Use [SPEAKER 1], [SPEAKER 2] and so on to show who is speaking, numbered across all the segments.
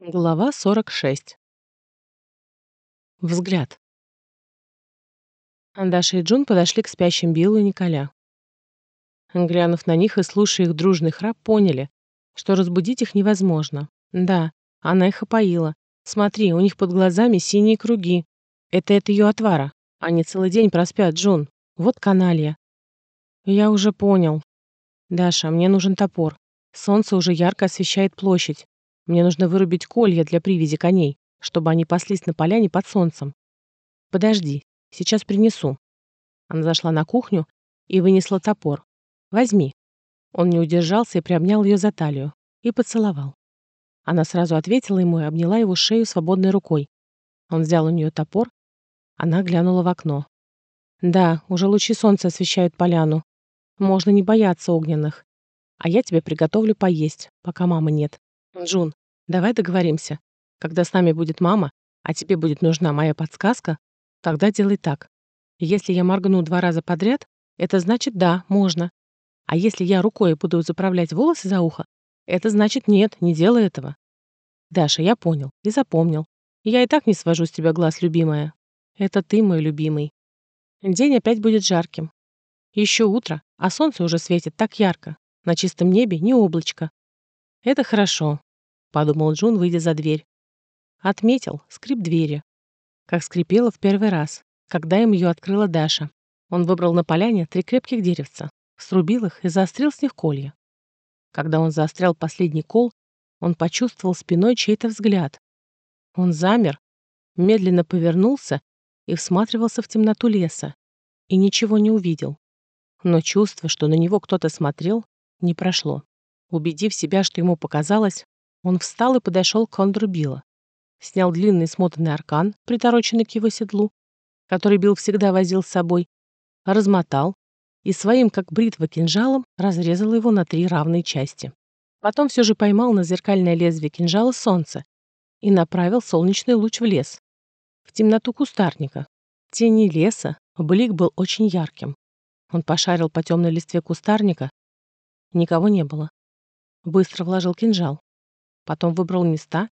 [SPEAKER 1] Глава 46. Взгляд. Даша и Джун подошли к спящим Биллу и Николя. Глянув на них и слушая их дружный храп, поняли, что разбудить их невозможно. Да, она их опоила. Смотри, у них под глазами синие круги. Это от ее отвара. Они целый день проспят, Джун. Вот каналья. Я уже понял. Даша, мне нужен топор. Солнце уже ярко освещает площадь. Мне нужно вырубить колья для привязи коней, чтобы они паслись на поляне под солнцем. Подожди, сейчас принесу. Она зашла на кухню и вынесла топор. Возьми. Он не удержался и приобнял ее за талию и поцеловал. Она сразу ответила ему и обняла его шею свободной рукой. Он взял у нее топор. Она глянула в окно. Да, уже лучи солнца освещают поляну. Можно не бояться огненных. А я тебе приготовлю поесть, пока мамы нет. Джун, давай договоримся. Когда с нами будет мама, а тебе будет нужна моя подсказка, тогда делай так. Если я моргну два раза подряд, это значит да, можно. А если я рукой буду заправлять волосы за ухо, это значит нет, не делай этого. Даша, я понял и запомнил. Я и так не свожу с тебя глаз, любимая. Это ты мой любимый. День опять будет жарким. Еще утро, а солнце уже светит так ярко. На чистом небе ни облачко. Это хорошо подумал Джун, выйдя за дверь. Отметил скрип двери. Как скрипела в первый раз, когда им ее открыла Даша. Он выбрал на поляне три крепких деревца, срубил их и заострил с них колья. Когда он заострял последний кол, он почувствовал спиной чей-то взгляд. Он замер, медленно повернулся и всматривался в темноту леса, и ничего не увидел. Но чувство, что на него кто-то смотрел, не прошло. Убедив себя, что ему показалось, он встал и подошел к Кондру Билла. Снял длинный смотанный аркан, притороченный к его седлу, который Билл всегда возил с собой, размотал и своим, как бритва кинжалом, разрезал его на три равные части. Потом все же поймал на зеркальное лезвие кинжала солнце и направил солнечный луч в лес, в темноту кустарника. В тени леса блик был очень ярким. Он пошарил по темной листве кустарника. Никого не было. Быстро вложил кинжал. Потом выбрал места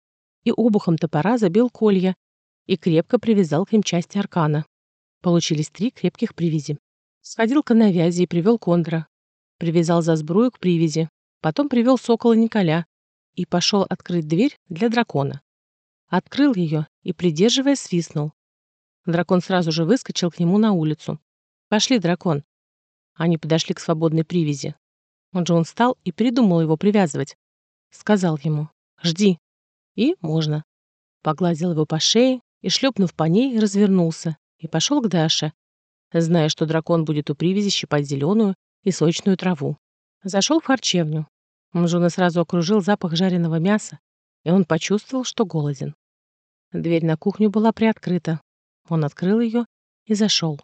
[SPEAKER 1] и обухом топора забил колья и крепко привязал к ним части аркана. Получились три крепких привязи. Сходил к навязи и привел кондра. Привязал за сбрую к привязи. Потом привел сокола Николя и пошел открыть дверь для дракона. Открыл ее и, придерживая, свистнул. Дракон сразу же выскочил к нему на улицу. «Пошли, дракон». Они подошли к свободной привязи. Джон встал и передумал его привязывать. Сказал ему, Жди. И можно. Погладил его по шее и, шлепнув по ней, развернулся и пошел к Даше, зная, что дракон будет у привязи щипать зеленую и сочную траву. Зашел в харчевню. Мжуна сразу окружил запах жареного мяса, и он почувствовал, что голоден. Дверь на кухню была приоткрыта. Он открыл ее и зашел.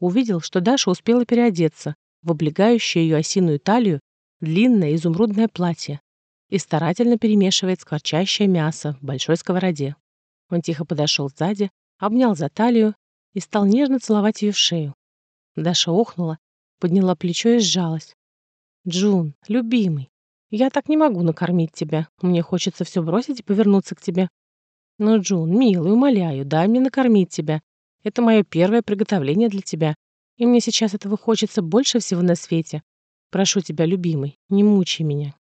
[SPEAKER 1] Увидел, что Даша успела переодеться в облегающее ее осиную талию длинное изумрудное платье и старательно перемешивает скворчащее мясо в большой сковороде. Он тихо подошел сзади, обнял за талию и стал нежно целовать ее в шею. Даша охнула, подняла плечо и сжалась. «Джун, любимый, я так не могу накормить тебя. Мне хочется все бросить и повернуться к тебе. Но, Джун, милый, умоляю, дай мне накормить тебя. Это мое первое приготовление для тебя, и мне сейчас этого хочется больше всего на свете. Прошу тебя, любимый, не мучай меня.